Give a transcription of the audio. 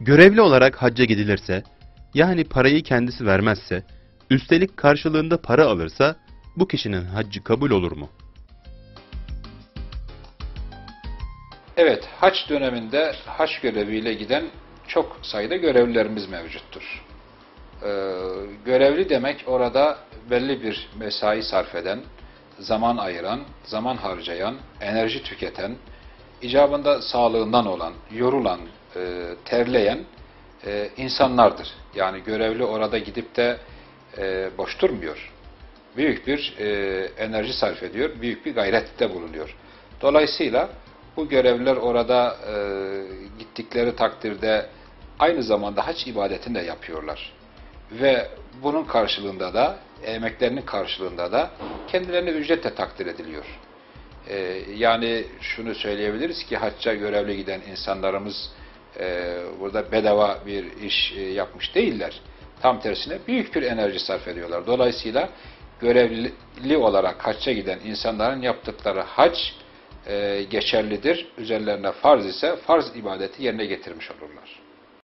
Görevli olarak hacca gidilirse, yani parayı kendisi vermezse, üstelik karşılığında para alırsa, bu kişinin haccı kabul olur mu? Evet, haç döneminde haç göreviyle giden çok sayıda görevlilerimiz mevcuttur. Ee, görevli demek orada belli bir mesai sarf eden, zaman ayıran, zaman harcayan, enerji tüketen, icabında sağlığından olan, yorulan, e, terleyen e, insanlardır. Yani görevli orada gidip de e, boş durmuyor. Büyük bir e, enerji sarf ediyor, büyük bir gayrette bulunuyor. Dolayısıyla bu görevliler orada e, gittikleri takdirde aynı zamanda hac ibadetini de yapıyorlar. Ve bunun karşılığında da, emeklerinin karşılığında da kendilerine ücret de takdir ediliyor. E, yani şunu söyleyebiliriz ki hacca görevli giden insanlarımız e, burada bedava bir iş e, yapmış değiller. Tam tersine büyük bir enerji sarf ediyorlar. Dolayısıyla görevli olarak hacca giden insanların yaptıkları hac e, geçerlidir. Üzerlerine farz ise farz ibadeti yerine getirmiş olurlar.